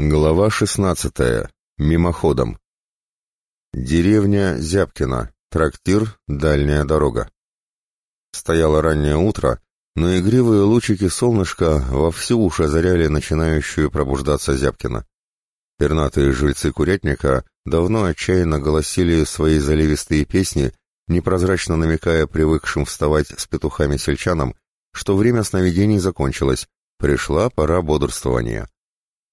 Глава 16. Мимоходом. Деревня Зябкина. Трактир «Дальняя дорога». Стояло раннее утро, но игривые лучики солнышка вовсю уж озаряли начинающую пробуждаться Зябкина. Пернатые жильцы курятника давно отчаянно голосили свои заливистые песни, непрозрачно намекая привыкшим вставать с петухами сельчанам, что время сновидений закончилось, пришла пора бодрствования.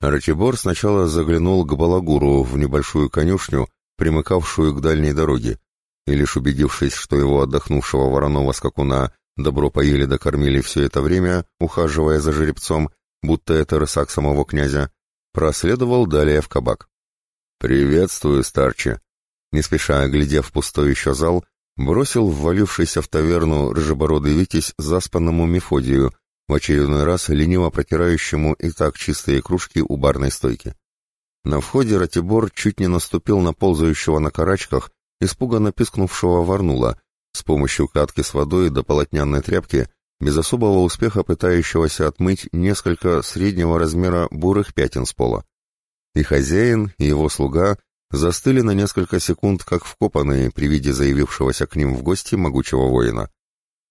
Ратибор сначала заглянул к Балагуру в небольшую конюшню, примыкавшую к дальней дороге, и лишь убедившись, что его отдохнувшего вороного скакуна добро поили да кормили все это время, ухаживая за жеребцом, будто это рысак самого князя, проследовал далее в кабак. «Приветствую, старче!» Не спеша оглядев пустой еще зал, бросил ввалившийся в таверну рыжебородый Витязь заспанному Мефодию, в очередной раз лениво протирающему и так чистые кружки у барной стойки. На входе Ратибор чуть не наступил на ползающего на карачках, испуганно пискнувшего Варнула, с помощью катки с водой до полотняной тряпки, без особого успеха пытающегося отмыть несколько среднего размера бурых пятен с пола. И хозяин, и его слуга застыли на несколько секунд, как вкопанные при виде заявившегося к ним в гости могучего воина.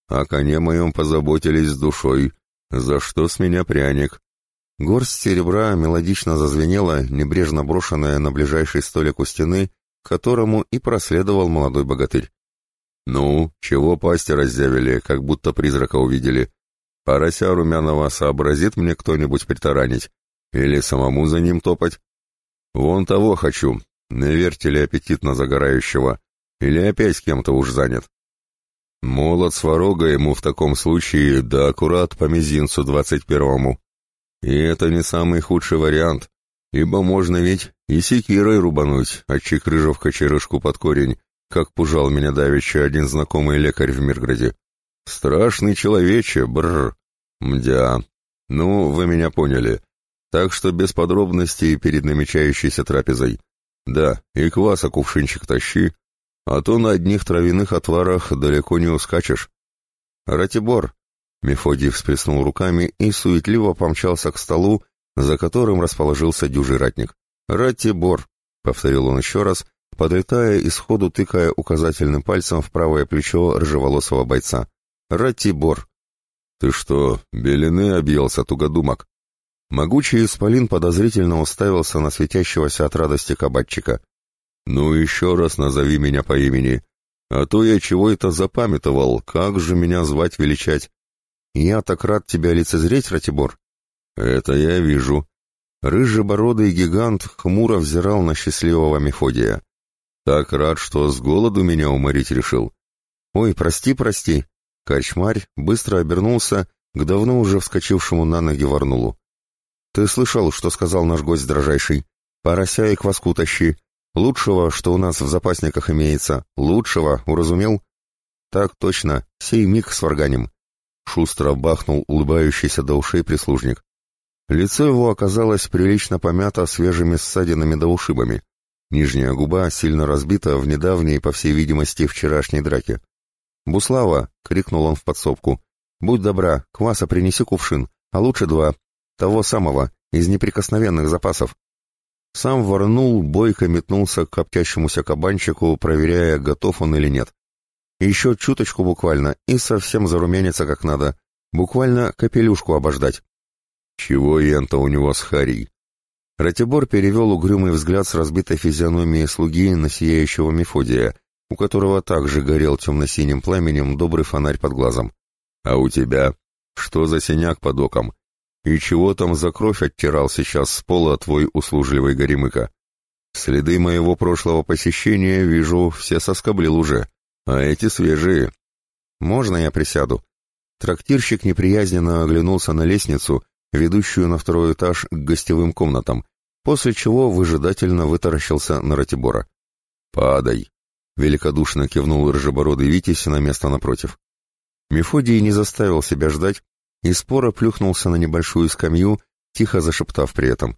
«О коне моем позаботились с душой», «За что с меня пряник?» Горсть серебра мелодично зазвенела, небрежно брошенная на ближайший столик у стены, которому и проследовал молодой богатырь. «Ну, чего пасти раззявили, как будто призрака увидели? Порося румяного сообразит мне кто-нибудь притаранить? Или самому за ним топать? Вон того хочу, наверьте ли аппетит на загорающего, или опять с кем-то уж занят. Молот сварога ему в таком случае, да аккурат по мизинцу двадцать первому. И это не самый худший вариант, ибо можно ведь и секирой рубануть, отчекрыжав кочерышку под корень, как пужал меня давеча один знакомый лекарь в Мирграде. Страшный человече, бррр. Мдя. Ну, вы меня поняли. Так что без подробностей перед намечающейся трапезой. Да, и кваса кувшинчик тащи, а то на одних травяных отварах далеко не ускачешь. Ратибор, Мефодий всплеснул руками и суетливо помчался к столу, за которым расположился дюжий ратник. «Ратибор», — повторил он еще раз, подлетая и сходу тыкая указательным пальцем в правое плечо рыжеволосого бойца. «Ратибор». «Ты что, белины объелся, тугодумок?» Могучий исполин подозрительно уставился на светящегося от радости кабатчика. «Ну еще раз назови меня по имени, а то я чего это запамятовал, как же меня звать величать?» «Я так рад тебя лицезреть, Ратибор». «Это я вижу». Рыжебородый гигант хмуро взирал на счастливого Мефодия. «Так рад, что с голоду меня уморить решил». «Ой, прости, прости». Корчмарь быстро обернулся к давно уже вскочившему на ноги Варнулу. «Ты слышал, что сказал наш гость дрожайший? Порося и кваску тащи, Лучшего, что у нас в запасниках имеется. Лучшего, уразумел? Так точно, сей миг сварганим. Шустро бахнул улыбающийся до ушей прислужник. Лицо его оказалось прилично помято свежими ссадинами да ушибами. Нижняя губа сильно разбита в недавней, по всей видимости, вчерашней драке. «Буслава!» — крикнул он в подсобку. «Будь добра, кваса принеси кувшин, а лучше два. Того самого, из неприкосновенных запасов. Сам ворнул, бойко метнулся к коптящемуся кабанчику, проверяя, готов он или нет. Еще чуточку буквально, и совсем зарумянится как надо. Буквально капелюшку обождать. Чего ента у него с Харей? Ратибор перевел угрюмый взгляд с разбитой физиономией слуги на сияющего Мефодия, у которого также горел темно-синим пламенем добрый фонарь под глазом. «А у тебя? Что за синяк под оком? И чего там за кровь оттирал сейчас с пола твой услужливый горемыка? Следы моего прошлого посещения, вижу, все соскоблил уже, а эти свежие. Можно я присяду? Трактирщик неприязненно оглянулся на лестницу, ведущую на второй этаж к гостевым комнатам, после чего выжидательно вытаращился на Ратибора. «Падай!» — великодушно кивнул рыжебородый Витязь на место напротив. Мефодий не заставил себя ждать и споро плюхнулся на небольшую скамью, тихо зашептав при этом.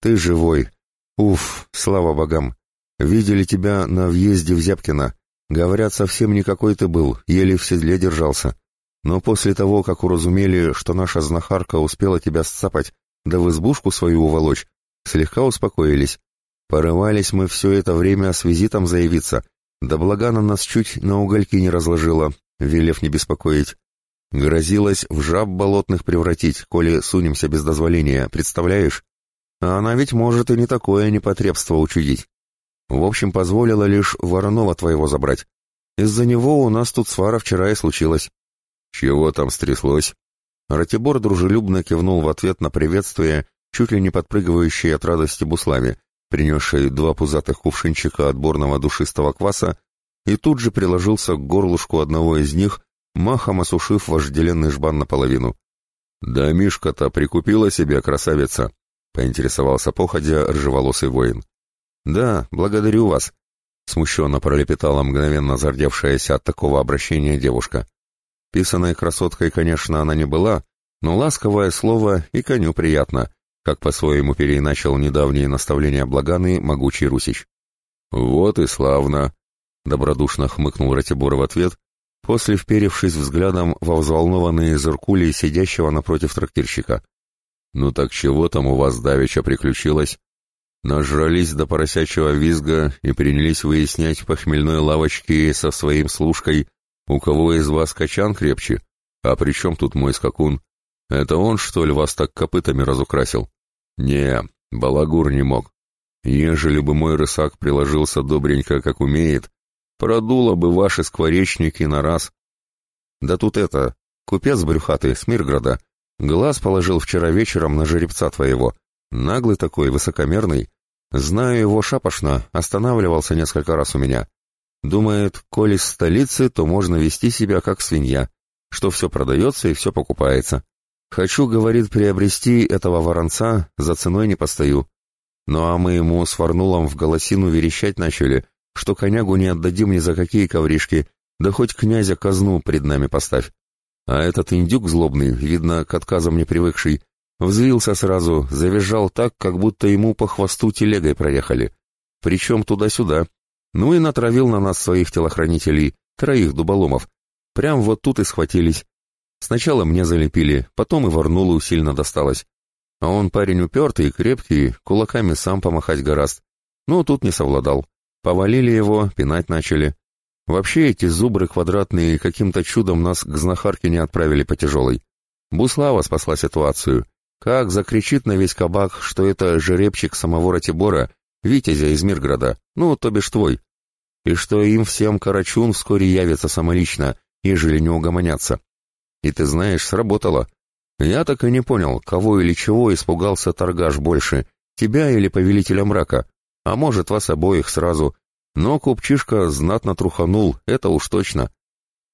«Ты живой! Уф, слава богам! Видели тебя на въезде в Зябкино. Говорят, совсем никакой ты был, еле в седле держался. Но после того, как уразумели, что наша знахарка успела тебя сцапать, да в избушку свою уволочь, слегка успокоились. Порывались мы все это время с визитом заявиться, да Благана нас чуть на угольки не разложила, велев не беспокоить. Грозилась в жаб болотных превратить, коли сунемся без дозволения, представляешь? А она ведь может и не такое непотребство учудить. В общем, позволила лишь Воронова твоего забрать. Из-за него у нас тут свара вчера и случилась. Чего там стряслось? Ратибор дружелюбно кивнул в ответ на приветствие, чуть ли не подпрыгивающей от радости Буславе, принесшей два пузатых кувшинчика отборного душистого кваса, и тут же приложился к горлышку одного из них, махом осушив вожделенный жбан наполовину. «Да Мишка-то прикупила себе красавица», — поинтересовался походя рыжеволосый воин. «Да, благодарю вас», — смущенно пролепетала мгновенно зардевшаяся от такого обращения девушка. Писаной красоткой, конечно, она не была, но ласковое слово и коню приятно, как по-своему переиначил недавние наставления Благаны могучий Русич. «Вот и славно!» — добродушно хмыкнул Ратибор в ответ, после вперевшись взглядом во взволнованные зеркули сидящего напротив трактирщика. «Ну так чего там у вас давеча приключилось?» Нажрались до поросячьего визга и принялись выяснять по хмельной лавочке со своим служкой, у кого из вас качан крепче? А при чем тут мой скакун? Это он, что ли, вас так копытами разукрасил? Не, балагур не мог. Ежели бы мой рысак приложился добренько, как умеет, продуло бы ваши скворечники на раз. Да тут это, купец брюхатый с Мирграда, глаз положил вчера вечером на жеребца твоего. Наглый такой, высокомерный. Знаю его шапошно, останавливался несколько раз у меня. Думает, коли с столицы, то можно вести себя как свинья, что все продается и все покупается. Хочу, говорит, приобрести этого воронца, за ценой не постою. Ну а мы ему с Варнулом в голосину верещать начали, что конягу не отдадим ни за какие ковришки, да хоть князя казну пред нами поставь. А этот индюк злобный, видно, к отказам не привыкший, взвился сразу, завизжал так, как будто ему по хвосту телегой проехали. Причем туда-сюда. Ну и натравил на нас своих телохранителей, троих дуболомов. Прям вот тут и схватились. Сначала мне залепили, потом и Варнулу сильно досталось. А он парень упертый, крепкий, кулаками сам помахать гораст. Ну, тут не совладал. Повалили его, пинать начали. Вообще эти зубры квадратные каким-то чудом нас к знахарке не отправили по тяжелой. Буслава спасла ситуацию. Как закричит на весь кабак, что это жеребчик самого Ратибора, Витязя из Мирграда, ну, то бишь твой. И что им всем Карачун вскоре явится самолично, ежели не угомонятся. И ты знаешь, сработало. Я так и не понял, кого или чего испугался торгаш больше, тебя или повелителя мрака, а может, вас обоих сразу. Но купчишка знатно труханул, это уж точно.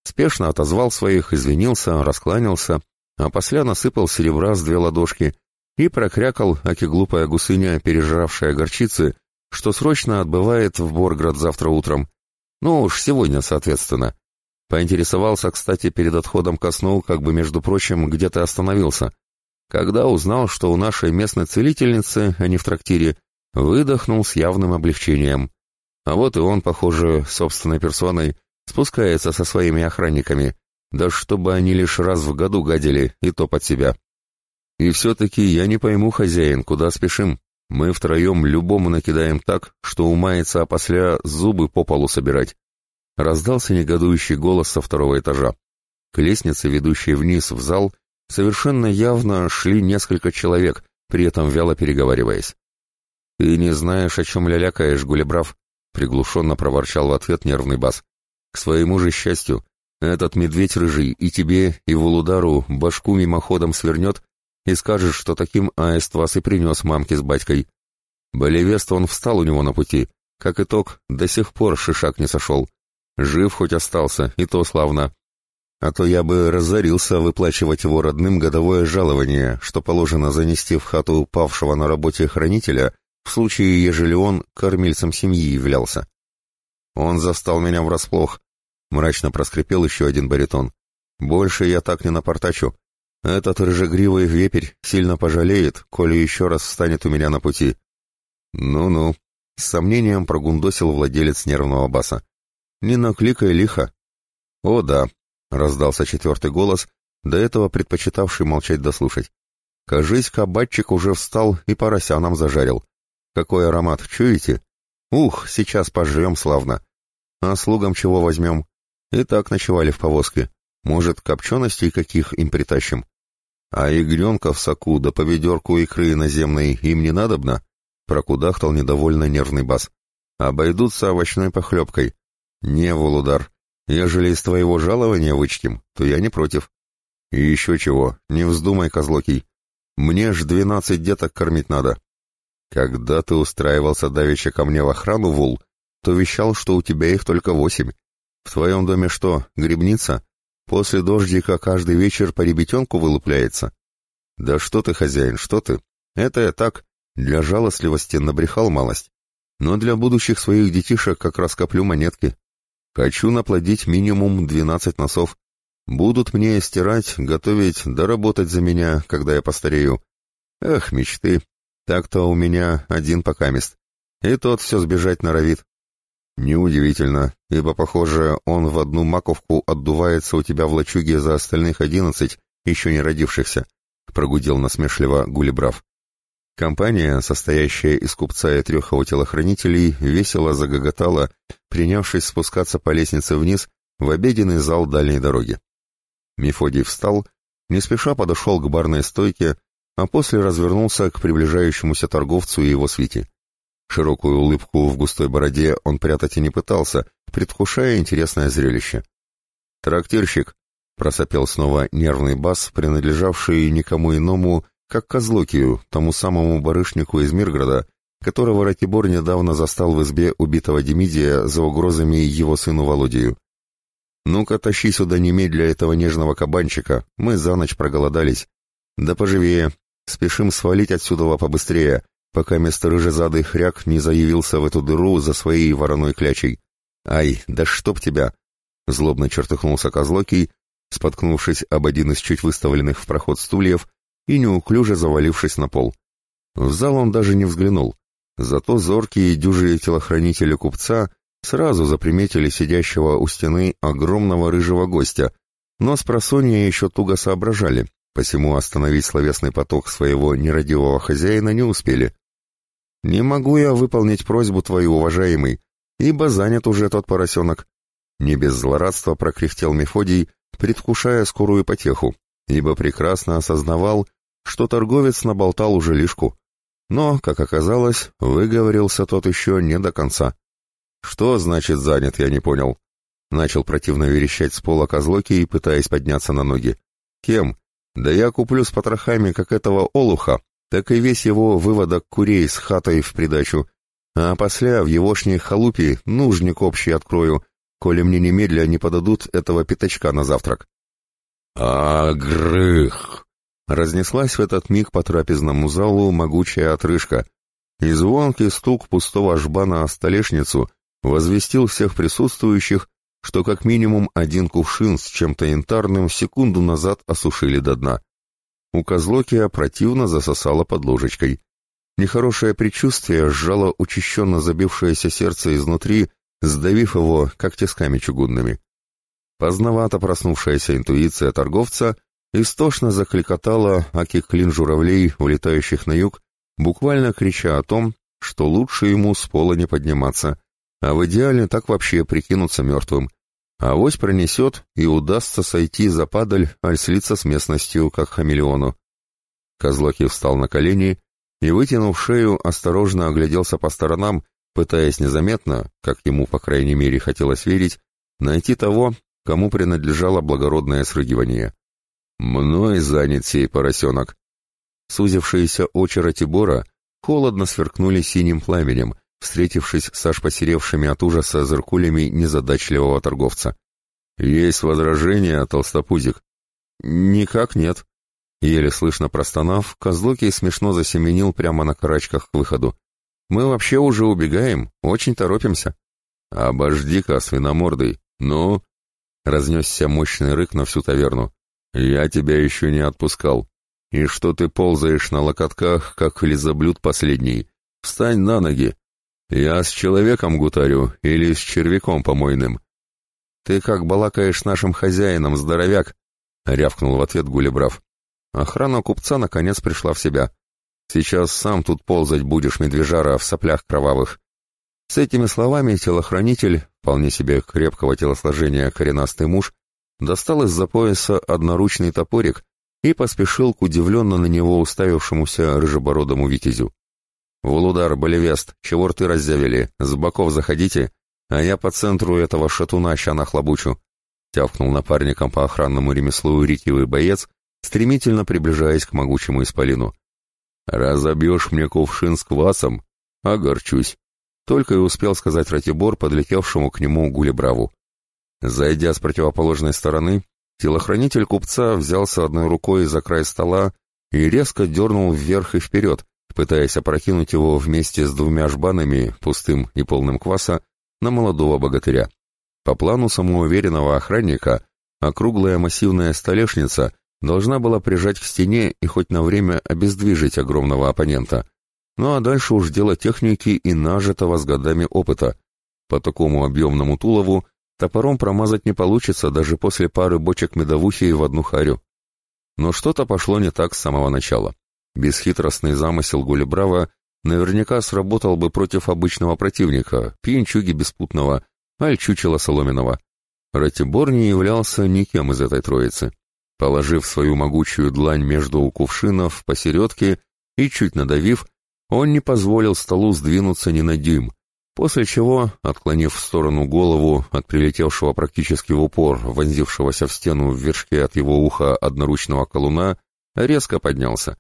Спешно отозвал своих, извинился, раскланялся, а после насыпал серебра с две ладошки и прокрякал, аки глупая гусыня, пережравшая горчицы, что срочно отбывает в Борград завтра утром. Ну уж сегодня, соответственно. Поинтересовался, кстати, перед отходом ко сну, как бы, между прочим, где ты остановился. Когда узнал, что у нашей местной целительницы, а не в трактире, выдохнул с явным облегчением. А вот и он, похоже, собственной персоной, спускается со своими охранниками. Да чтобы они лишь раз в году гадили, и то под себя. И все-таки я не пойму, хозяин, куда спешим. Мы втроем любому накидаем так, что умается опосля зубы по полу собирать. Раздался негодующий голос со второго этажа. К лестнице, ведущей вниз в зал, совершенно явно шли несколько человек, при этом вяло переговариваясь. «Ты не знаешь, о чем лялякаешь, Гулебрав», — приглушенно проворчал в ответ нервный бас. «К своему же счастью, этот медведь рыжий и тебе, и Вулудару башку мимоходом свернет и скажет, что таким аист вас и принес мамке с батькой. Болевест он встал у него на пути. Как итог, до сих пор шишак не сошел. Жив хоть остался, и то славно. А то я бы разорился выплачивать его родным годовое жалование, что положено занести в хату павшего на работе хранителя, в случае, ежели он кормильцем семьи являлся. Он застал меня врасплох. Мрачно проскрипел еще один баритон. Больше я так не напортачу. Этот рыжегривый вепрь сильно пожалеет, коли еще раз встанет у меня на пути. Ну-ну, с сомнением прогундосил владелец нервного баса. Не накликай лихо. О да, раздался четвертый голос, до этого предпочитавший молчать дослушать. Кажись, кабачик уже встал и порося нам зажарил. Какой аромат, чуете? Ух, сейчас пожрем славно. А слугам чего возьмем? И так ночевали в повозке. Может, копченостей каких им притащим? А ягненка в соку да по ведерку икры наземной им не надобно? Прокудахтал недовольно нервный бас. Обойдутся овощной похлебкой. Не, Волудар, ежели из твоего жалования вычтем, то я не против. И еще чего, не вздумай, козлокий. Мне ж двенадцать деток кормить надо. Когда ты устраивался давеча ко мне в охрану, Вул, то вещал, что у тебя их только восемь. В твоем доме что, грибница? После дождика каждый вечер по ребятенку вылупляется? Да что ты, хозяин, что ты? Это я так, для жалостливости набрехал малость. Но для будущих своих детишек как раз коплю монетки. Хочу наплодить минимум двенадцать носов. Будут мне стирать, готовить, да работать за меня, когда я постарею. Эх, мечты. Так-то у меня один покамест. И тот все сбежать норовит. Неудивительно, ибо, похоже, он в одну маковку отдувается у тебя в лачуге за остальных одиннадцать, еще не родившихся, — прогудел насмешливо Гулибрав. Компания, состоящая из купца и трех его телохранителей, весело загоготала, принявшись спускаться по лестнице вниз в обеденный зал дальней дороги. Мефодий встал, не спеша подошел к барной стойке, а после развернулся к приближающемуся торговцу и его свите. Широкую улыбку в густой бороде он прятать и не пытался, предвкушая интересное зрелище. «Трактирщик!» — просопел снова нервный бас, принадлежавший никому иному, как Козлокию, тому самому барышнику из Мирграда, которого Ратибор недавно застал в избе убитого Демидия за угрозами его сыну Володию. «Ну-ка, тащи сюда немедля этого нежного кабанчика, мы за ночь проголодались. Да поживее, спешим свалить отсюда побыстрее, пока мистер рыжезадый хряк не заявился в эту дыру за своей вороной клячей. Ай, да чтоб тебя!» Злобно чертыхнулся Козлокий, споткнувшись об один из чуть выставленных в проход стульев и неуклюже завалившись на пол. В зал он даже не взглянул, зато зоркие дюжие телохранители купца сразу заприметили сидящего у стены огромного рыжего гостя, но с просонья еще туго соображали, посему остановить словесный поток своего нерадивого хозяина не успели. «Не могу я выполнить просьбу твою, уважаемый, ибо занят уже тот поросенок». Не без злорадства прокряхтел Мефодий, предвкушая скорую потеху, ибо прекрасно осознавал, что торговец наболтал уже лишку. Но, как оказалось, выговорился тот еще не до конца. «Что значит занят, я не понял?» Начал противно верещать с пола козлоки, пытаясь подняться на ноги. «Кем? Да я куплю с потрохами, как этого олуха, так и весь его выводок курей с хатой в придачу. А после в егошней халупе нужник общий открою, коли мне немедля не подадут этого пятачка на завтрак». «Агрых!» Разнеслась в этот миг по трапезному залу могучая отрыжка, и звонкий стук пустого жбана о столешницу возвестил всех присутствующих, что как минимум один кувшин с чем-то янтарным секунду назад осушили до дна. У Козлокия противно засосало под ложечкой. Нехорошее предчувствие сжало учащенно забившееся сердце изнутри, сдавив его, как тисками чугунными. Поздновато проснувшаяся интуиция торговца истошно закликотала аки клин журавлей, улетающих на юг, буквально крича о том, что лучше ему с пола не подниматься, а в идеале так вообще прикинуться мертвым. Авось пронесет и удастся сойти за падаль, аль слиться с местностью, как хамелеону. Козлоки встал на колени и, вытянув шею, осторожно огляделся по сторонам, пытаясь незаметно, как ему, по крайней мере, хотелось верить, найти того, кому принадлежало благородное срыгивание. «Мной занят сей поросенок». Сузившиеся очи Ратибора холодно сверкнули синим пламенем, встретившись с аж посеревшими от ужаса зыркулями незадачливого торговца. «Есть возражения, толстопузик?» «Никак нет». Еле слышно простонав, Козлокий смешно засеменил прямо на карачках к выходу. «Мы вообще уже убегаем, очень торопимся». «Обожди-ка, свиномордый, ну...» Разнесся мощный рык на всю таверну. «Я тебя еще не отпускал. И что ты ползаешь на локотках, как лизоблюд последний? Встань на ноги. Я с человеком гутарю или с червяком помойным?» «Ты как балакаешь нашим хозяином, здоровяк?» — рявкнул в ответ Гулебрав. охрана купца наконец пришла в себя. «Сейчас сам тут ползать будешь, медвежара, в соплях кровавых». С этими словами телохранитель, вполне себе крепкого телосложения коренастый муж, достал из-за пояса одноручный топорик и поспешил к удивленно на него уставившемуся рыжебородому витязю. «Вулудар, Болевест, чего рты раззявили? С боков заходите, а я по центру этого шатуна ща нахлобучу», — тявкнул напарником по охранному ремеслу ретивый боец, стремительно приближаясь к могучему исполину. «Разобьешь мне кувшин с квасом? Огорчусь», — только и успел сказать Ратибор, подлетевшему к нему Гулебраву. Зайдя с противоположной стороны, телохранитель купца взялся одной рукой за край стола и резко дернул вверх и вперед, пытаясь опрокинуть его вместе с двумя жбанами, пустым и полным кваса, на молодого богатыря. По плану самоуверенного охранника, округлая массивная столешница должна была прижать к стене и хоть на время обездвижить огромного оппонента. Ну а дальше уж дело техники и нажитого с годами опыта. По такому объемному тулову топором промазать не получится даже после пары бочек медовухи в одну харю. Но что-то пошло не так с самого начала. Бесхитростный замысел Гулебрава наверняка сработал бы против обычного противника, пьянчуги беспутного, альчучела соломенного. Ратибор не являлся никем из этой троицы. Положив свою могучую длань между кувшинов посередке и чуть надавив, он не позволил столу сдвинуться ни на дюйм, после чего, отклонив в сторону голову от прилетевшего практически в упор, вонзившегося в стену в вершке от его уха одноручного колуна, резко поднялся.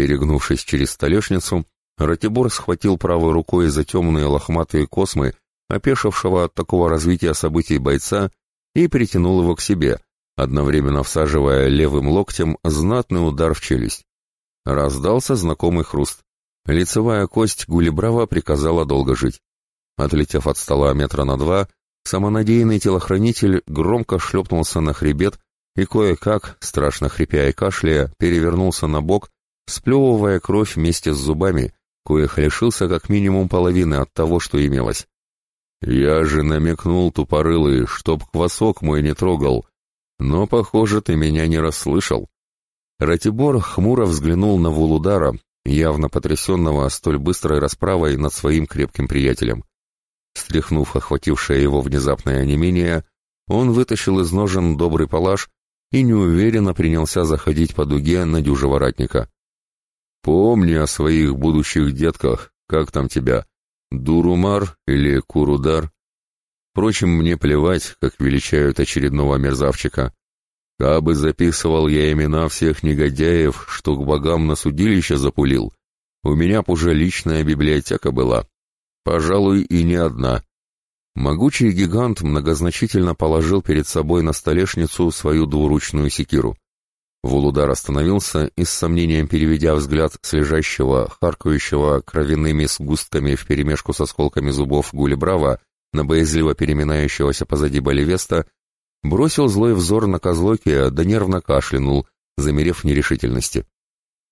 Перегнувшись через столешницу, Ратибор схватил правой рукой за темные лохматые космы, опешившего от такого развития событий бойца, и притянул его к себе, одновременно всаживая левым локтем знатный удар в челюсть. Раздался знакомый хруст. Лицевая кость Гулибрава приказала долго жить. Отлетев от стола метра на два, самонадеянный телохранитель громко шлепнулся на хребет и кое-как, страшно хрипя и кашляя, перевернулся на бок, сплевывая кровь вместе с зубами, коих лишился как минимум половины от того, что имелось. «Я же намекнул, тупорылый, чтоб квасок мой не трогал, но, похоже, ты меня не расслышал». Ратибор хмуро взглянул на Вулудара, явно потрясенного столь быстрой расправой над своим крепким приятелем. Стряхнув охватившее его внезапное онемение, он вытащил из ножен добрый палаш и неуверенно принялся заходить по дуге на дюжего ратника. Помни о своих будущих детках, как там тебя, Дурумар или Курудар. Впрочем, мне плевать, как величают очередного мерзавчика. Кабы записывал я имена всех негодяев, что к богам на судилище запулил, у меня б уже личная библиотека была. Пожалуй, и не одна. Могучий гигант многозначительно положил перед собой на столешницу свою двуручную секиру. Вулудар остановился и с сомнением переведя взгляд с лежащего, харкающего кровяными сгустками вперемешку с осколками зубов Гулебрава на боязливо переминающегося позади Боливеста, бросил злой взор на Козлоки, да нервно кашлянул, замерев в нерешительности.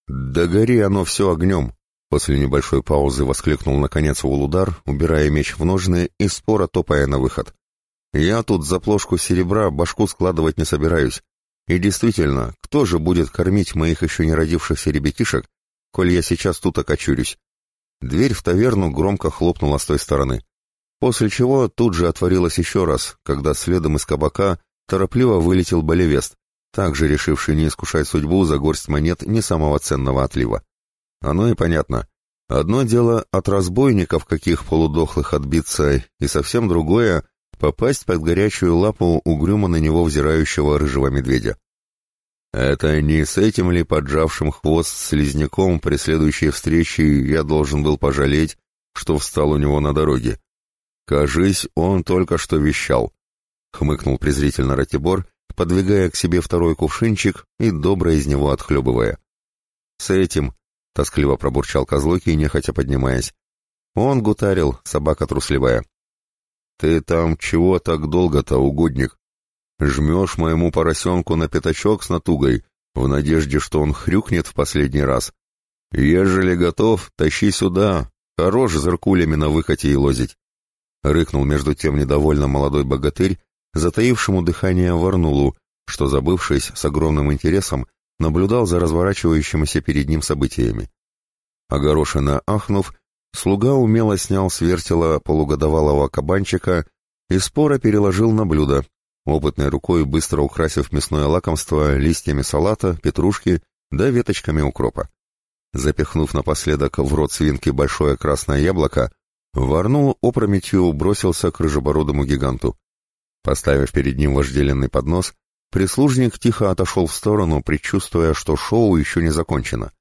«Да гори оно все огнем!» После небольшой паузы воскликнул наконец Вулудар, убирая меч в ножны и споро топая на выход. «Я тут за плошку серебра башку складывать не собираюсь. И действительно, кто же будет кормить моих еще не родившихся ребятишек, коль я сейчас тут окочурюсь? Дверь в таверну громко хлопнула с той стороны. После чего тут же отворилась еще раз, когда следом из кабака торопливо вылетел болевест, также решивший не искушать судьбу за горсть монет не самого ценного отлива. Оно и понятно. Одно дело от разбойников каких полудохлых отбиться, и совсем другое попасть под горячую лапу угрюмо на него взирающего рыжего медведя. Это не с этим ли поджавшим хвост слизняком при следующей встрече я должен был пожалеть, что встал у него на дороге? Кажись, он только что вещал. Хмыкнул презрительно Ратибор, подвигая к себе второй кувшинчик и добро из него отхлебывая. С этим, тоскливо пробурчал Козлокий, нехотя поднимаясь. Он гутарил, собака трусливая. «Ты там чего так долго-то, угодник? Жмешь моему поросенку на пятачок с натугой, в надежде, что он хрюкнет в последний раз. Ежели готов, тащи сюда, хорош зеркулями на выкате и лозить». Рыкнул между тем недовольно молодой богатырь, затаившему дыхание Варнулу, что, забывшись с огромным интересом, наблюдал за разворачивающимися перед ним событиями. Огорошенно ахнув, слуга умело снял с вертела полугодовалого кабанчика и споро переложил на блюдо, опытной рукой быстро украсив мясное лакомство листьями салата, петрушки да веточками укропа. Запихнув напоследок в рот свинки большое красное яблоко, Варнул опрометью бросился к рыжебородому гиганту. Поставив перед ним вожделенный поднос, прислужник тихо отошел в сторону, предчувствуя, что шоу еще не закончено.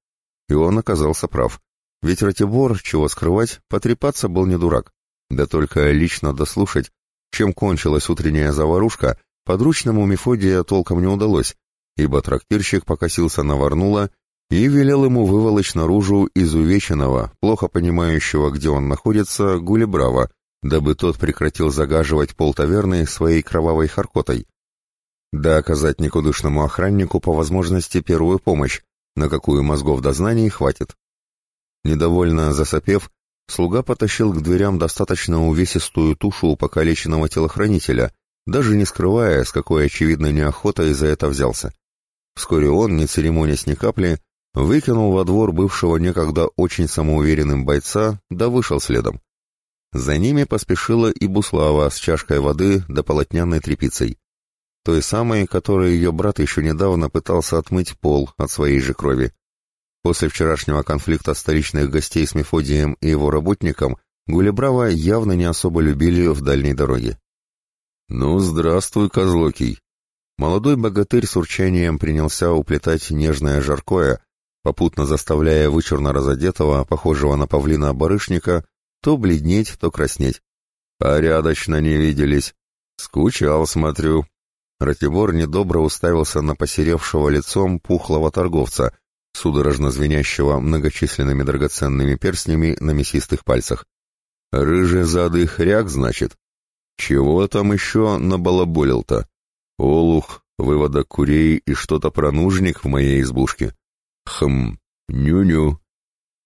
И он оказался прав. Ведь Ратибор, чего скрывать, потрепаться был не дурак. Да только лично дослушать, чем кончилась утренняя заварушка, подручному Мефодия толком не удалось, ибо трактирщик покосился на Варнула и велел ему выволочь наружу изувеченного, плохо понимающего, где он находится, Гулебрава, дабы тот прекратил загаживать пол таверны своей кровавой харкотой. Да оказать никудышному охраннику по возможности первую помощь, на какую мозгов до знаний хватит. Недовольно засопев, слуга потащил к дверям достаточно увесистую тушу покалеченного телохранителя, даже не скрывая, с какой очевидной неохотой за это взялся. Вскоре он, не церемонясь ни капли, выкинул во двор бывшего некогда очень самоуверенным бойца, да вышел следом. За ними поспешила и Буслава с чашкой воды да полотняной тряпицей. Той самой, которой ее брат еще недавно пытался отмыть пол от своей же крови. После вчерашнего конфликта столичных гостей с Мефодием и его работником Гулебрава явно не особо любили в дальней дороге. «Ну, здравствуй, Козлокий!» Молодой богатырь с урчанием принялся уплетать нежное жаркое, попутно заставляя вычурно разодетого, похожего на павлина барышника, то бледнеть, то краснеть. «Порядочно не виделись. Скучал, смотрю». Ратибор недобро уставился на посеревшего лицом пухлого торговца, судорожно звенящего многочисленными драгоценными перстнями на мясистых пальцах. «Рыжий задый хряк, значит? Чего там еще набалаболил-то? Олух, выводок курей и что-то про нужник в моей избушке. Хм, ню-ню.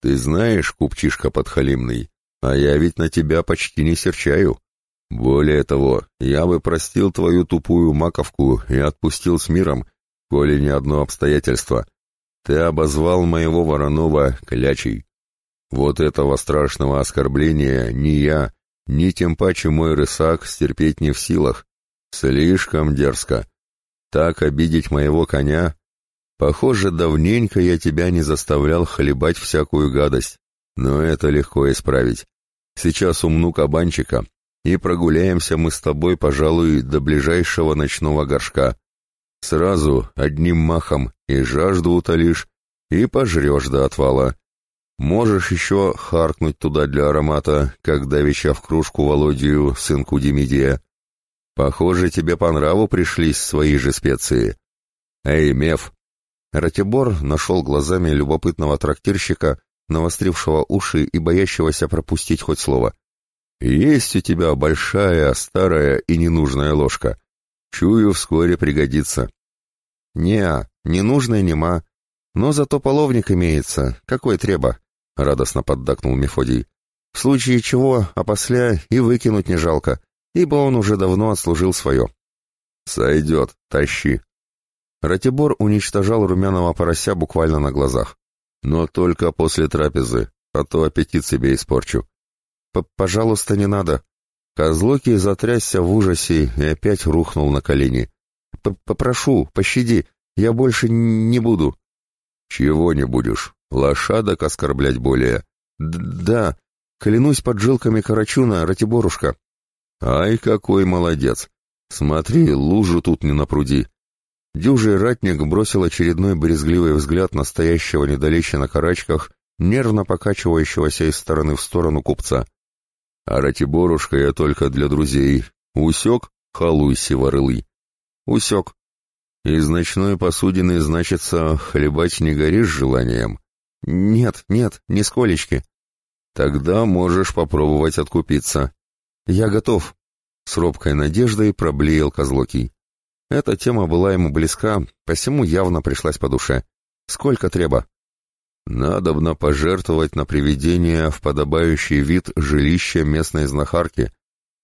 Ты знаешь, купчишка подхалимный, а я ведь на тебя почти не серчаю. Более того, я бы простил твою тупую маковку и отпустил с миром, коли не одно обстоятельство. Ты обозвал моего Воронова клячей. Вот этого страшного оскорбления ни я, ни тем паче мой рысак стерпеть не в силах. Слишком дерзко. Так обидеть моего коня Похоже, давненько я тебя не заставлял хлебать всякую гадость, но это легко исправить. Сейчас умну кабанчика, и прогуляемся мы с тобой, пожалуй, до ближайшего ночного горшка. Сразу, одним махом, и жажду утолишь, и пожрешь до отвала. Можешь еще харкнуть туда для аромата, как давеча в кружку Володию, сынку Демидия. Похоже, тебе по нраву пришлись свои же специи. Эй, Меф, Ратибор нашел глазами любопытного трактирщика, навострившего уши и боящегося пропустить хоть слово. «Есть у тебя большая, старая и ненужная ложка. Чую, вскоре пригодится». «Не, ненужная нема. Но зато половник имеется. Какой треба?» — радостно поддакнул Мефодий. «В случае чего, а после и выкинуть не жалко, ибо он уже давно отслужил свое». «Сойдет, тащи», Ратибор уничтожал румяного порося буквально на глазах. Но только после трапезы, а то аппетит себе испорчу. П «Пожалуйста, не надо». Козлокий затрясся в ужасе и опять рухнул на колени. «Попрошу, пощади, я больше не буду». «Чего не будешь? Лошадок оскорблять более?» Д «Да, клянусь поджилками Карачуна, Ратиборушка». «Ай, какой молодец! Смотри, лужу тут не напруди. Дюжий ратник бросил очередной брезгливый взгляд на стоящего недалече на карачках, нервно покачивающегося из стороны в сторону купца. «А Ратиборушка я только для друзей. Усек, халуй сиворылый». «Усек». «Из ночной посудины, значится, хлебать не горишь желанием?» «Нет, нет, нисколечки». «Тогда можешь попробовать откупиться». «Я готов», — с робкой надеждой проблеял Козлокий. Эта тема была ему близка, посему явно пришлась по душе. Сколько треба? Надобно пожертвовать на приведение в подобающий вид жилища местной знахарки.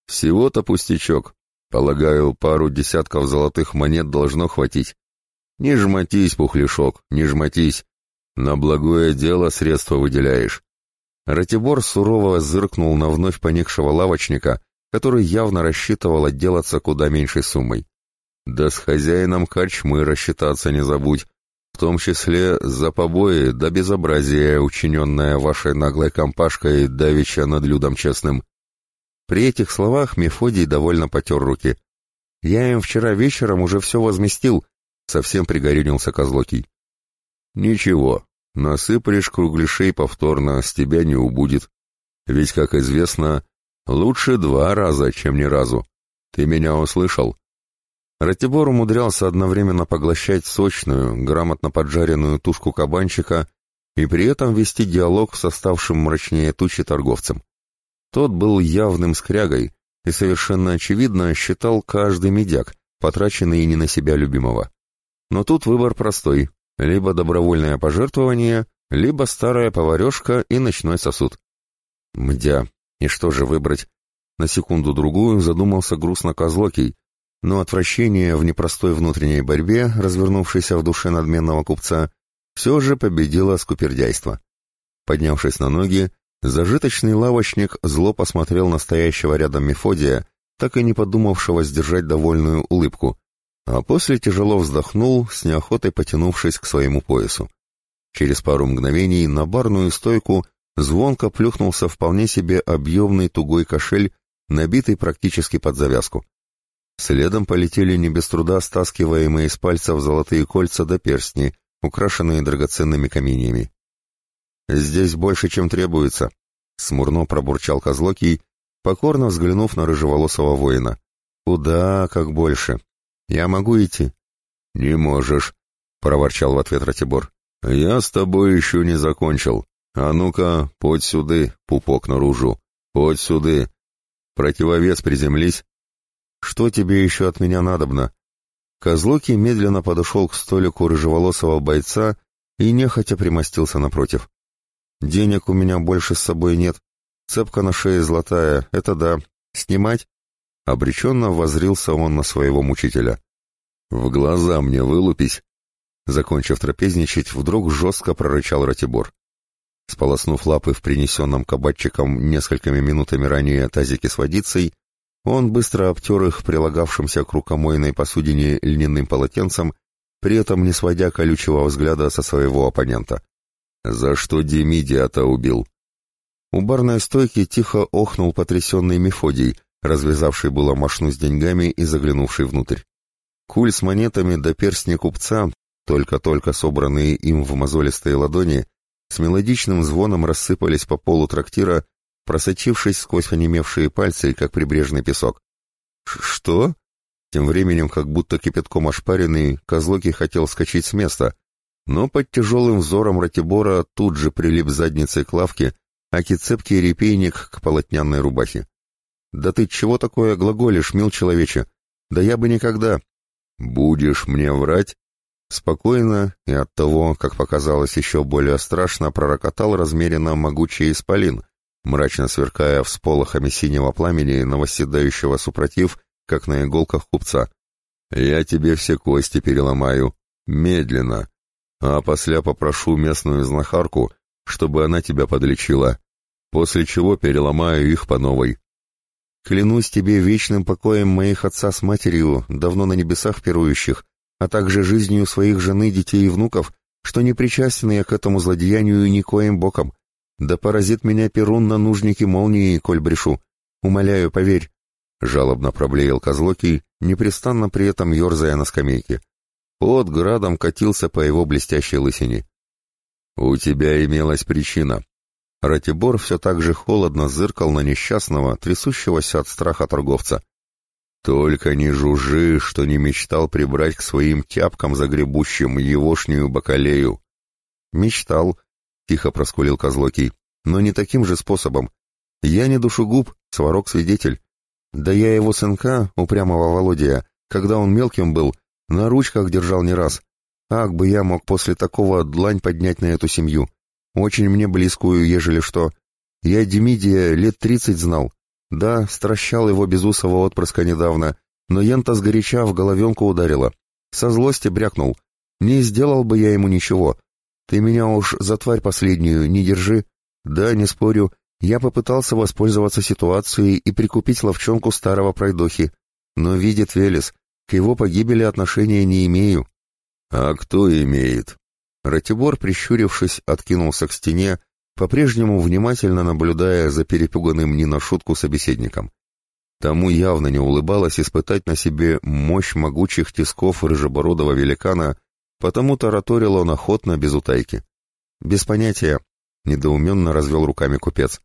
Всего-то пустячок. Полагаю, пару десятков золотых монет должно хватить. Не жмотись, пухляшок, не жмотись. На благое дело средства выделяешь. Ратибор сурово зыркнул на вновь поникшего лавочника, который явно рассчитывал отделаться куда меньшей суммой. Да с хозяином корчмы рассчитаться не забудь, в том числе за побои да безобразие, учиненное вашей наглой компашкой давеча над людом честным. При этих словах Мефодий довольно потер руки. «Я им вчера вечером уже все возместил», — совсем пригорюнился Козлокий. «Ничего, насыплешь кругляшей повторно, с тебя не убудет. Ведь, как известно, лучше два раза, чем ни разу. Ты меня услышал?» Ратибор умудрялся одновременно поглощать сочную, грамотно поджаренную тушку кабанчика и при этом вести диалог с оставшим мрачнее тучи торговцем. Тот был явным скрягой и совершенно очевидно считал каждый медяк, потраченный не на себя любимого. Но тут выбор простой — либо добровольное пожертвование, либо старая поварешка и ночной сосуд. Мдя, и что же выбрать? На секунду-другую задумался грустно Козлокий, но отвращение в непростой внутренней борьбе, развернувшейся в душе надменного купца, все же победило скупердяйство. Поднявшись на ноги, Зажиточный лавочник зло посмотрел на стоящего рядом Мефодия, так и не подумавшего сдержать довольную улыбку, а после тяжело вздохнул, с неохотой потянувшись к своему поясу. Через пару мгновений на барную стойку звонко плюхнулся вполне себе объемный тугой кошель, набитый практически под завязку. Следом полетели не без труда стаскиваемые из пальцев золотые кольца до перстни, украшенные драгоценными каменьями. «Здесь больше, чем требуется», — смурно пробурчал Козлокий, покорно взглянув на рыжеволосого воина. «Куда как больше? Я могу идти?» «Не можешь», — проворчал в ответ Ратибор. «Я с тобой еще не закончил. А ну-ка, подь сюды, пупок наружу. Подь сюды. Противовес приземлись». «Что тебе еще от меня надобно?» Козлокий медленно подошел к столику рыжеволосого бойца и нехотя примостился напротив. Денег у меня больше с собой нет. Цепка на шее золотая, это да. Снимать? Обреченно возрился он на своего мучителя. В глаза мне вылупись. Закончив трапезничать, вдруг жестко прорычал Ратибор. Сполоснув лапы в принесенном кабачиком несколькими минутами ранее тазике с водицей, он быстро обтер их прилагавшимся к рукомойной посудине льняным полотенцем, при этом не сводя колючего взгляда со своего оппонента. «За что Демидия-то убил?» У барной стойки тихо охнул потрясенный Мефодий, развязавший было машну с деньгами и заглянувший внутрь. Куль с монетами до перстни купца, только-только собранные им в мозолистые ладони, с мелодичным звоном рассыпались по полу трактира, просочившись сквозь онемевшие пальцы, как прибрежный песок. «Что?» Тем временем, как будто кипятком ошпаренный, Козлоки хотел скачать с места, но под тяжелым взором Ратибора тут же прилип задницей к лавке, аки цепкий репейник к полотнянной рубахе. «Да ты чего такое глаголишь, мил человече? Да я бы никогда...» «Будешь мне врать?» Спокойно и от того, как показалось еще более страшно, пророкотал размеренно могучий исполин, мрачно сверкая всполохами синего пламени на восседающего супротив, как на иголках купца. «Я тебе все кости переломаю. Медленно, а после попрошу местную знахарку, чтобы она тебя подлечила, после чего переломаю их по новой. Клянусь тебе вечным покоем моих отца с матерью, давно на небесах пирующих, а также жизнью своих жены, детей и внуков, что не причастен я к этому злодеянию никоим боком. Да поразит меня Перун на нужнике молнии, коль брешу. Умоляю, поверь. Жалобно проблеял Козлокий, непрестанно при этом ерзая на скамейке. Пот градом катился по его блестящей лысине. «У тебя имелась причина». Ратибор все так же холодно зыркал на несчастного, трясущегося от страха торговца. «Только не жужжи, что не мечтал прибрать к своим тяпкам загребущим егошнюю бакалею». «Мечтал», — тихо проскулил Козлокий, — «но не таким же способом. Я не душегуб, сварок-свидетель. Да я его сынка, упрямого Володия, когда он мелким был, на ручках держал не раз. Ах бы я мог после такого длань поднять на эту семью. Очень мне близкую, ежели что. Я Демидия лет тридцать знал. Да, стращал его безусого отпрыска недавно, но ента сгоряча в головенку ударила. Со злости брякнул. Не сделал бы я ему ничего. Ты меня уж за тварь последнюю не держи. Да, не спорю, я попытался воспользоваться ситуацией и прикупить ловчонку старого пройдохи. Но видит Велес, к его погибели отношения не имею. А кто имеет? Ратибор, прищурившись, откинулся к стене, по-прежнему внимательно наблюдая за перепуганным не на шутку собеседником. Тому явно не улыбалось испытать на себе мощь могучих тисков рыжебородого великана, потому тараторил он охотно, без утайки. «Без понятия», — недоуменно развел руками купец.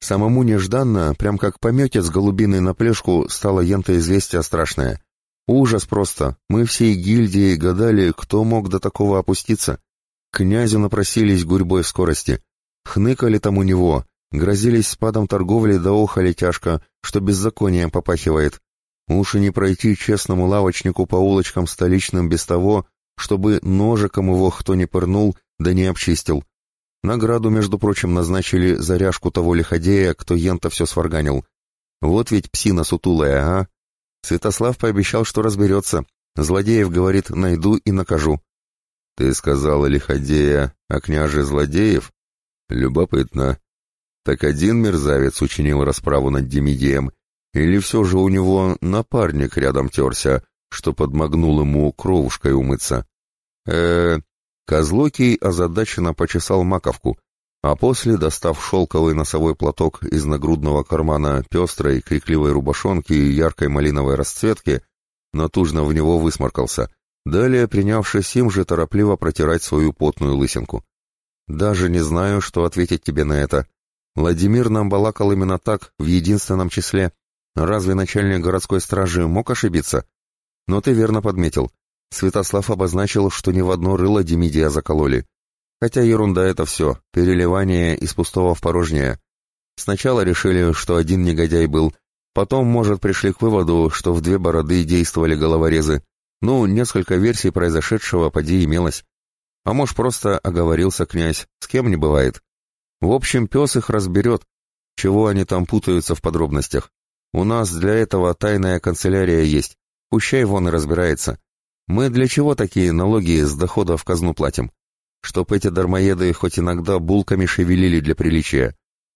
Самому нежданно, прям как пометец голубиной на плешку, стало ента известие страшное. Ужас просто. Мы всей гильдии гадали, кто мог до такого опуститься. Князю напросились гурьбой в скорости. Хныкали там у него, грозились спадом торговли да охали тяжко, что беззаконием попахивает. Уж и не пройти честному лавочнику по улочкам столичным без того, чтобы ножиком его кто не пырнул, да не обчистил. Награду, между прочим, назначили за ряжку того лиходея, кто ента все сварганил. Вот ведь псина сутулая, а? Святослав пообещал, что разберется. Злодеев, говорит, найду и накажу. Ты сказала лиходея, а княже злодеев? Любопытно. Так один мерзавец учинил расправу над Демидием, или все же у него напарник рядом терся, что подмогнул ему кровушкой умыться? э, -э Козлокий озадаченно почесал маковку, а после, достав шелковый носовой платок из нагрудного кармана пестрой, крикливой рубашонки и яркой малиновой расцветки, натужно в него высморкался, далее принявшись им же торопливо протирать свою потную лысинку. «Даже не знаю, что ответить тебе на это. Владимир нам балакал именно так, в единственном числе. Разве начальник городской стражи мог ошибиться? Но ты верно подметил. Святослав обозначил, что ни в одно рыло Демидия закололи. Хотя ерунда это все, переливание из пустого в порожнее. Сначала решили, что один негодяй был, потом, может, пришли к выводу, что в две бороды действовали головорезы. Ну, несколько версий произошедшего поди имелось. А может, просто оговорился князь, с кем не бывает. В общем, пес их разберет, чего они там путаются в подробностях. У нас для этого тайная канцелярия есть, пущай вон и разбирается. Мы для чего такие налоги с дохода в казну платим? Чтоб эти дармоеды хоть иногда булками шевелили для приличия.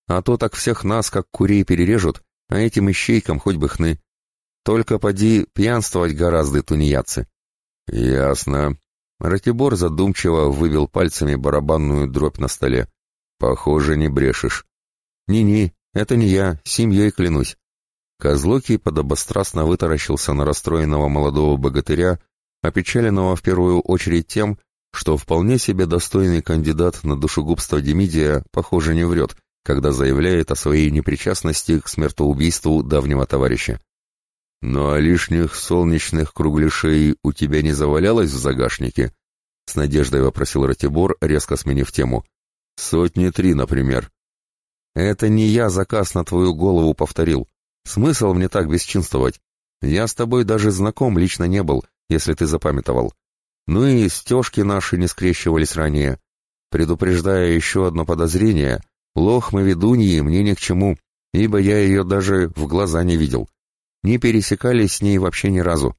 А то так всех нас, как курей, перережут, а этим ищейкам хоть бы хны. Только поди пьянствовать гораздо тунеядцы. Ясно. Ратибор задумчиво вывел пальцами барабанную дробь на столе. Похоже, не брешешь. Ни-ни, это не я, семьей клянусь. Козлокий подобострастно вытаращился на расстроенного молодого богатыря, опечаленного в первую очередь тем, что вполне себе достойный кандидат на душегубство Демидия, похоже, не врет, когда заявляет о своей непричастности к смертоубийству давнего товарища. «Ну а лишних солнечных кругляшей у тебя не завалялось в загашнике?» — с надеждой вопросил Ратибор, резко сменив тему. «Сотни три, например». «Это не я заказ на твою голову повторил. Смысл мне так бесчинствовать? Я с тобой даже знаком лично не был, если ты запамятовал. Ну и стежки наши не скрещивались ранее. Предупреждая еще одно подозрение, лохмы ведуньи мне ни к чему, ибо я ее даже в глаза не видел. Не пересекались с ней вообще ни разу.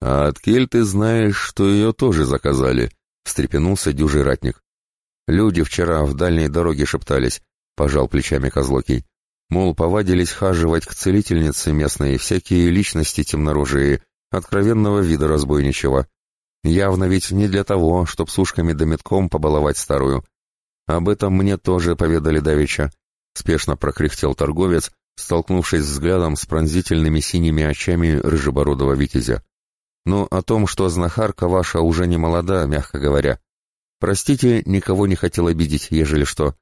«А от Кель ты знаешь, что ее тоже заказали», — встрепенулся дюжий ратник. «Люди вчера в дальней дороге шептались», — пожал плечами Козлокий. «Мол, повадились хаживать к целительнице местной всякие личности темнорожие, откровенного вида разбойничего. Явно ведь не для того, чтоб сушками да метком побаловать старую. Об этом мне тоже поведали давеча. Спешно прокряхтел торговец, столкнувшись взглядом с пронзительными синими очами рыжебородого витязя. Но о том, что знахарка ваша уже не молода, мягко говоря. Простите, никого не хотел обидеть, ежели что.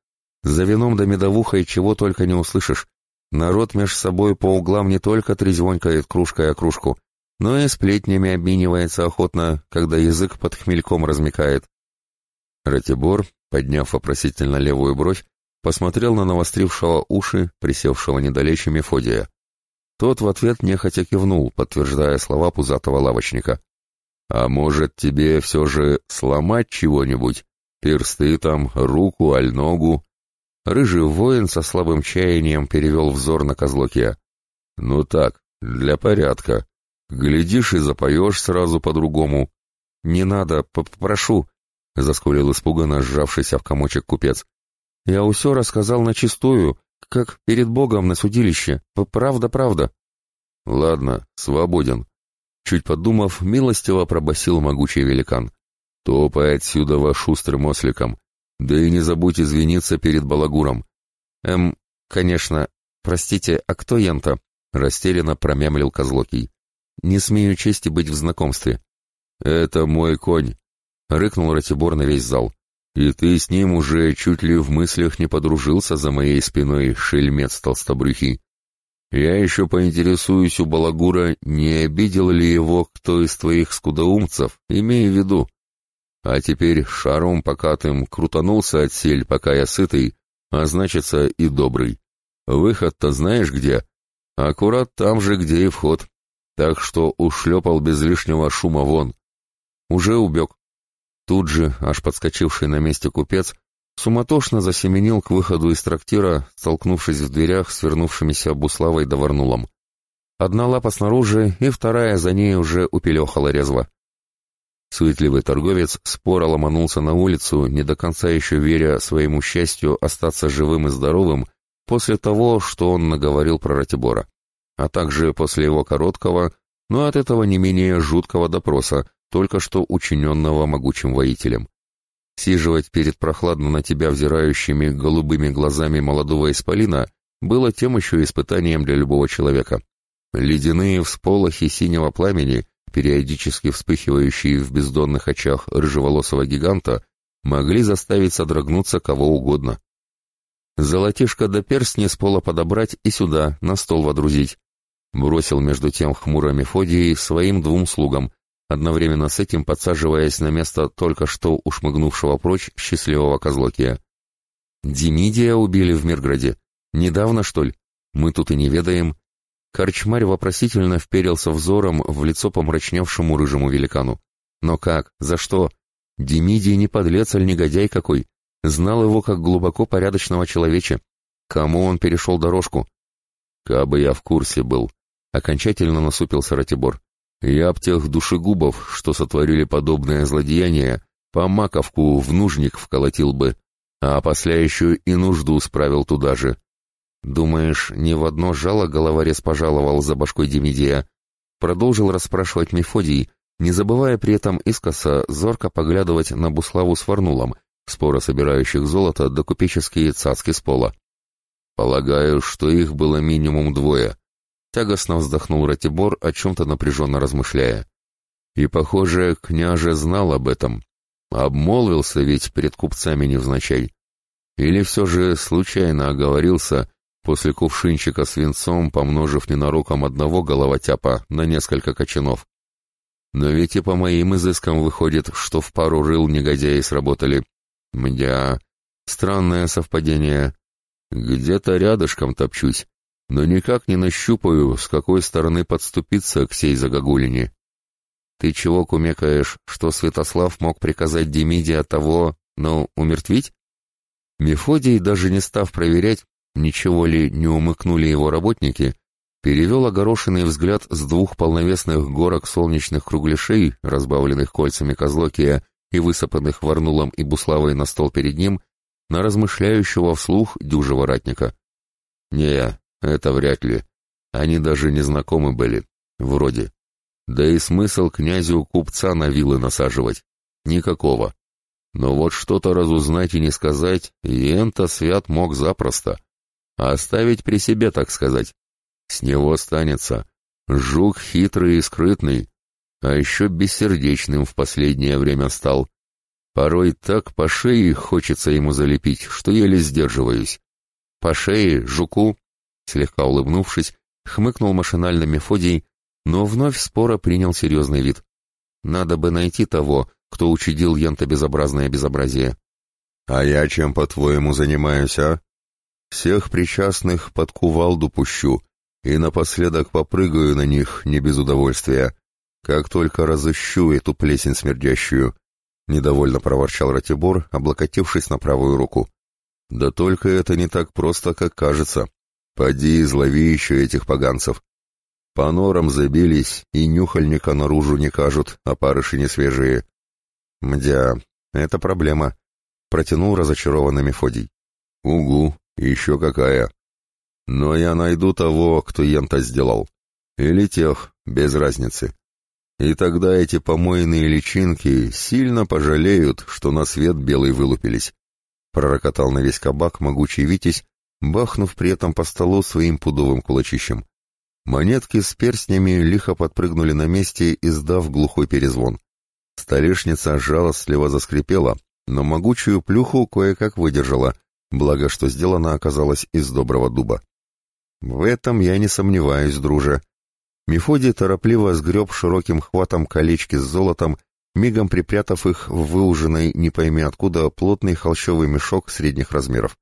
За вином да медовухой чего только не услышишь. Народ меж собой по углам не только трезвонькает кружкой о кружку, но и сплетнями обменивается охотно, когда язык под хмельком размекает. Ратибор, подняв вопросительно левую бровь, посмотрел на навострившего уши, присевшего недалече Мефодия. Тот в ответ нехотя кивнул, подтверждая слова пузатого лавочника. «А может, тебе все же сломать чего-нибудь? Персты там, руку, аль ногу?» Рыжий воин со слабым чаянием перевел взор на Козлокия. «Ну так, для порядка. Глядишь и запоешь сразу по-другому. «Не надо, попрошу», — заскулил испуганно сжавшийся в комочек купец. «Я усё рассказал начистую, как перед Богом на судилище. Правда-правда». «Ладно, свободен», — чуть подумав, милостиво пробасил могучий великан. «Топай отсюда во шустрым осликом, да и не забудь извиниться перед балагуром». «Эм, конечно, простите, а кто Янта?» — растерянно промямлил Козлокий. «Не смею чести быть в знакомстве». «Это мой конь», — рыкнул Ратибор на весь зал. «И ты с ним уже чуть ли в мыслях не подружился за моей спиной, шельмец толстобрюхий. Я еще поинтересуюсь у Балагура, не обидел ли его кто из твоих скудоумцев, имея в виду. А теперь шаром покатым крутанулся от сель, пока я сытый, а значится и добрый. Выход-то знаешь где? Аккурат там же, где и вход. Так что ушлепал без лишнего шума вон. Уже убег. Тут же, аж подскочивший на месте купец, суматошно засеменил к выходу из трактира, столкнувшись в дверях с вернувшимися Буславой да Варнулом. Одна лапа снаружи, и вторая за ней уже упелехала резво. Суетливый торговец споро ломанулся на улицу, не до конца еще веря своему счастью остаться живым и здоровым после того, что он наговорил про Ратибора, а также после его короткого, но от этого не менее жуткого допроса, только что учиненного могучим воителем. Сиживать перед прохладно на тебя взирающими голубыми глазами молодого исполина было тем еще испытанием для любого человека. Ледяные всполохи синего пламени, периодически вспыхивающие в бездонных очах рыжеволосого гиганта, могли заставить содрогнуться кого угодно. Золотишко до перстни с пола подобрать и сюда, на стол водрузить. Бросил между тем хмуро Мефодий своим двум слугам, одновременно с этим подсаживаясь на место только что ушмыгнувшего прочь счастливого Козлокия. «Демидия убили в Мирграде. Недавно, что ли? Мы тут и не ведаем». Корчмарь вопросительно вперился взором в лицо помрачневшему рыжему великану. «Но как? За что? Демидий не подлец, аль негодяй какой. Знал его как глубоко порядочного человеча. Кому он перешел дорожку?» «Кабы я в курсе был», — окончательно насупился Ратибор. Я б тех душегубов, что сотворили подобное злодеяние, по маковку в нужник вколотил бы, а после еще и нужду справил туда же. Думаешь, ни в одно жало головорез пожаловал за башкой Демидия? Продолжил расспрашивать Мефодий, не забывая при этом искоса зорко поглядывать на Буславу с Варнулом, споро собирающих золото до купеческие цацки с пола. Полагаю, что их было минимум двое. Тягостно вздохнул Ратибор, о чем-то напряженно размышляя. И, похоже, княже знал об этом. Обмолвился ведь перед купцами невзначай. Или все же случайно оговорился, после кувшинчика с венцом, помножив ненароком одного головотяпа на несколько кочанов. Но ведь и по моим изыскам выходит, что в пару рыл негодяи сработали. Мдя, странное совпадение. Где-то рядышком топчусь, но никак не нащупаю, с какой стороны подступиться к сей загогулине. Ты чего кумекаешь, что Святослав мог приказать Демиде того, ну, умертвить? Мефодий, даже не став проверять, ничего ли не умыкнули его работники, перевел огорошенный взгляд с двух полновесных горок солнечных кругляшей, разбавленных кольцами козлокия и высыпанных варнулом и буславой на стол перед ним, на размышляющего вслух дюжего ратника. «Не, это вряд ли. Они даже не знакомы были. Вроде. Да и смысл князю купца на вилы насаживать? Никакого. Но вот что-то разузнать и не сказать, Ента Свят мог запросто. А оставить при себе, так сказать. С него останется. Жук хитрый и скрытный, а еще бессердечным в последнее время стал. Порой так по шее хочется ему залепить, что еле сдерживаюсь. По шее, жуку, Слегка улыбнувшись, хмыкнул машинально Мефодий, но вновь спора принял серьезный вид. Надо бы найти того, кто учудил Янта безобразное безобразие. «А я чем, по-твоему, занимаюсь, а? Всех причастных под кувалду пущу и напоследок попрыгаю на них не без удовольствия, как только разыщу эту плесень смердящую», — недовольно проворчал Ратибор, облокотившись на правую руку. «Да только это не так просто, как кажется. Поди, излови еще этих поганцев. По норам забились и нюхальника наружу не кажут, а парыши не свежие. Мдя, это проблема, протянул разочарованный Мефодий. Угу, еще какая. Но я найду того, кто ента сделал. Или тех, без разницы. И тогда эти помойные личинки сильно пожалеют, что на свет белый вылупились. Пророкотал на весь кабак могучий Витязь, бахнув при этом по столу своим пудовым кулачищем. Монетки с перстнями лихо подпрыгнули на месте, издав глухой перезвон. Столешница жалостливо заскрипела, но могучую плюху кое-как выдержала, благо что сделано оказалось из доброго дуба. «В этом я не сомневаюсь, друже», Мефодий торопливо сгреб широким хватом колечки с золотом, мигом припрятав их в выуженный, не пойми откуда, плотный холщовый мешок средних размеров.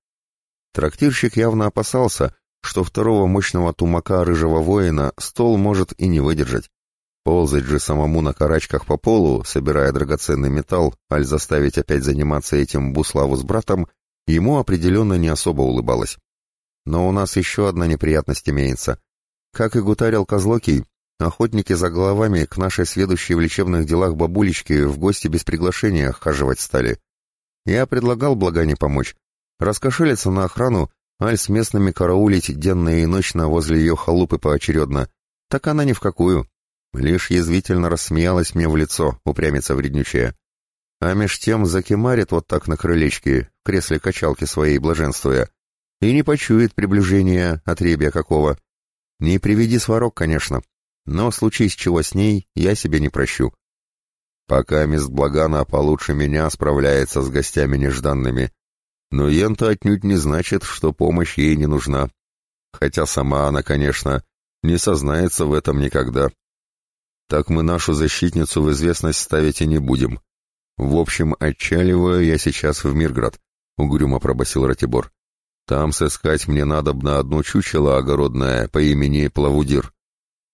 Трактирщик явно опасался, что второго мощного тумака рыжего воина стол может и не выдержать. Ползать же самому на карачках по полу, собирая драгоценный металл, аль заставить опять заниматься этим Буславу с братом, ему определенно не особо улыбалось. Но у нас еще одна неприятность имеется. Как и гутарил Козлокий, охотники за головами к нашей сведущей в лечебных делах бабулечке в гости без приглашения хаживать стали. Я предлагал Благане помочь, раскошелиться на охрану, аль с местными караулить денно и ночно возле ее халупы поочередно. Так она ни в какую. Лишь язвительно рассмеялась мне в лицо, упрямится вреднючая. А меж тем закимарит вот так на крылечке, в кресле качалки своей блаженствуя, и не почует приближения отребья какого. Не приведи сварок, конечно, но случись чего с ней, я себе не прощу. Пока мисс Благана получше меня справляется с гостями нежданными, но ента отнюдь не значит, что помощь ей не нужна. Хотя сама она, конечно, не сознается в этом никогда. Так мы нашу защитницу в известность ставить и не будем. В общем, отчаливаю я сейчас в Мирград, — угрюмо пробасил Ратибор. Там сыскать мне надо на одно чучело огородное по имени Плавудир.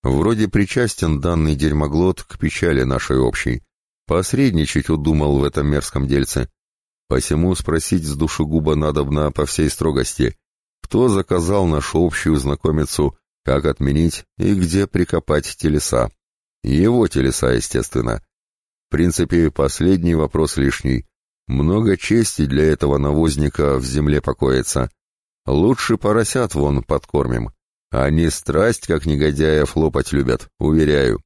Вроде причастен данный дерьмоглот к печали нашей общей. Посредничать удумал в этом мерзком дельце. Посему спросить с душегуба надобно по всей строгости, кто заказал нашу общую знакомицу, как отменить и где прикопать телеса. Его телеса, естественно. В принципе, последний вопрос лишний. Много чести для этого навозника в земле покоится. Лучше поросят вон подкормим. Они страсть, как негодяев, лопать любят, уверяю.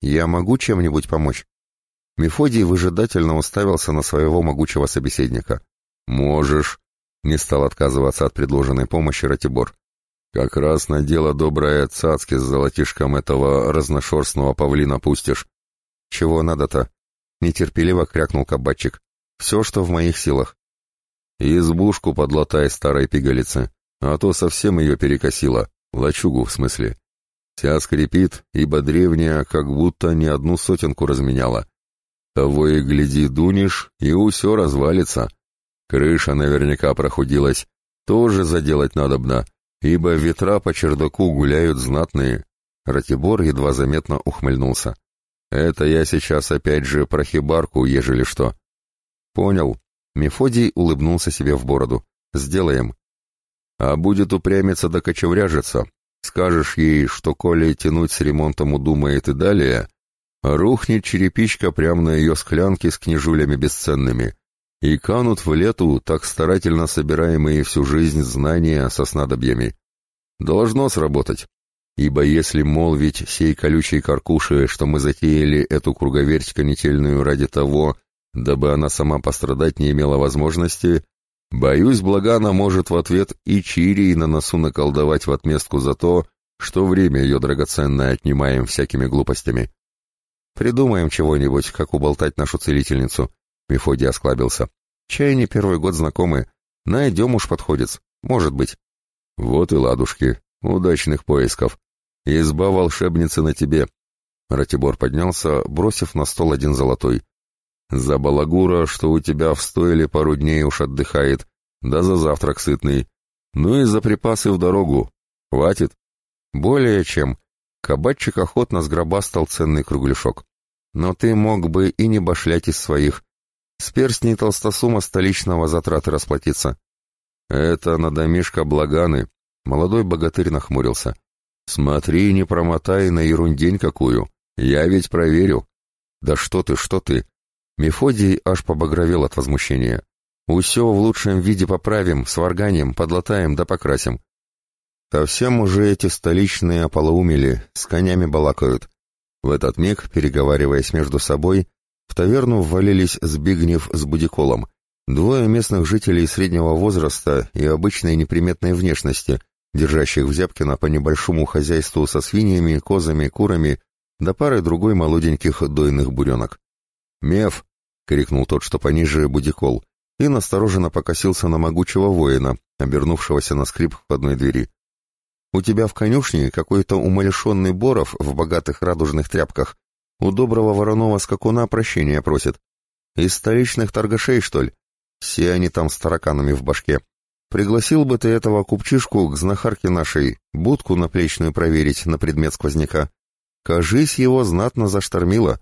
Я могу чем-нибудь помочь? Мефодий выжидательно уставился на своего могучего собеседника. «Можешь», — не стал отказываться от предложенной помощи Ратибор. «Как раз на дело доброе цацки с золотишком этого разношерстного павлина пустишь». «Чего надо-то?» — нетерпеливо крякнул кабачик. «Все, что в моих силах. «Избушку подлатай старой пигалицы, а то совсем ее перекосило, лачугу в смысле. Вся скрипит, ибо древняя как будто не одну сотенку разменяла. Того и гляди, дунешь, и усё развалится. Крыша наверняка прохудилась, тоже заделать надобно, ибо ветра по чердаку гуляют знатные». Ратибор едва заметно ухмыльнулся. «Это я сейчас опять же про хибарку, ежели что». «Понял», Мефодий улыбнулся себе в бороду. «Сделаем». «А будет упрямиться да кочевряжиться. Скажешь ей, что коли тянуть с ремонтом удумает и далее, рухнет черепичка прямо на ее склянке с книжулями бесценными, и канут в лету так старательно собираемые всю жизнь знания со снадобьями. Должно сработать, ибо если молвить сей колючей каркуши, что мы затеяли эту круговерть конетельную ради того, дабы она сама пострадать не имела возможности, боюсь, Благана может в ответ и Чирии на носу наколдовать в отместку за то, что время ее драгоценное отнимаем всякими глупостями. Придумаем чего-нибудь, как уболтать нашу целительницу. Мефодий осклабился. Чай не первый год знакомы. Найдем уж подходец. Может быть. Вот и ладушки. Удачных поисков. Изба волшебницы на тебе. Ратибор поднялся, бросив на стол один золотой. За балагура, что у тебя в стойле пару дней уж отдыхает, да за завтрак сытный. Ну и за припасы в дорогу. Хватит? Более чем. Кабачик охотно сгробастал ценный кругляшок. Но ты мог бы и не башлять из своих. С перстней толстосума столичного затраты расплатиться. Это на домишко Благаны. Молодой богатырь нахмурился. Смотри, не промотай на ерундень какую. Я ведь проверю. Да что ты, что ты. Мефодий аж побагровел от возмущения. Усё в лучшем виде поправим, сварганим, подлатаем да покрасим. Совсем уже эти столичные ополоумели, с конями балакают. В этот миг, переговариваясь между собой, в таверну ввалились Збигнев с Будиколом, двое местных жителей среднего возраста и обычной неприметной внешности, держащих в Зябкино по небольшому хозяйству со свиньями, козами, курами, да парой другой молоденьких дойных буренок. «Меф!» — крикнул тот, что пониже Будикол, и настороженно покосился на могучего воина, обернувшегося на скрип входной двери. «У тебя в конюшне какой-то умалишенный Боров в богатых радужных тряпках. У доброго вороного скакуна прощения просит. Из столичных торгашей, что ли? Все они там с тараканами в башке. Пригласил бы ты этого купчишку к знахарке нашей, будку наплечную проверить на предмет сквозняка. Кажись, его знатно заштормило.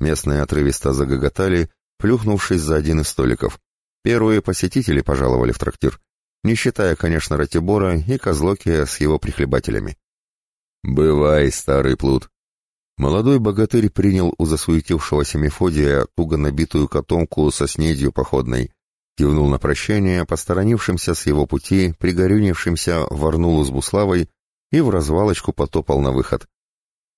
Местные отрывисто загоготали, плюхнувшись за один из столиков. Первые посетители пожаловали в трактир, не считая, конечно, Ратибора и Козлокия с его прихлебателями. «Бывай, старый плут!» Молодой богатырь принял у засуетившегося Мефодия туго набитую котомку со снедью походной, кивнул на прощание посторонившимся с его пути, пригорюнившимся Варнулу с Буславой и в развалочку потопал на выход.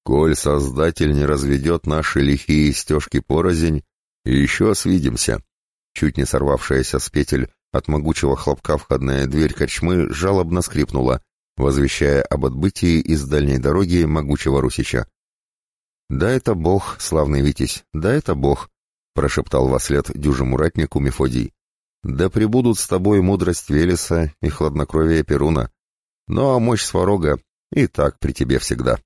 «Коль Создатель не разведет наши лихие стежки порознь, еще свидимся». Чуть не сорвавшаяся с петель от могучего хлопка входная дверь корчмы жалобно скрипнула, возвещая об отбытии из дальней дороги могучего русича. «Да это бог, славный Витязь, да это бог», — прошептал во след дюжему ратнику Мефодий. Да пребудут с тобой мудрость Велеса и хладнокровие Перуна. Ну а мощь Сварога и так при тебе всегда.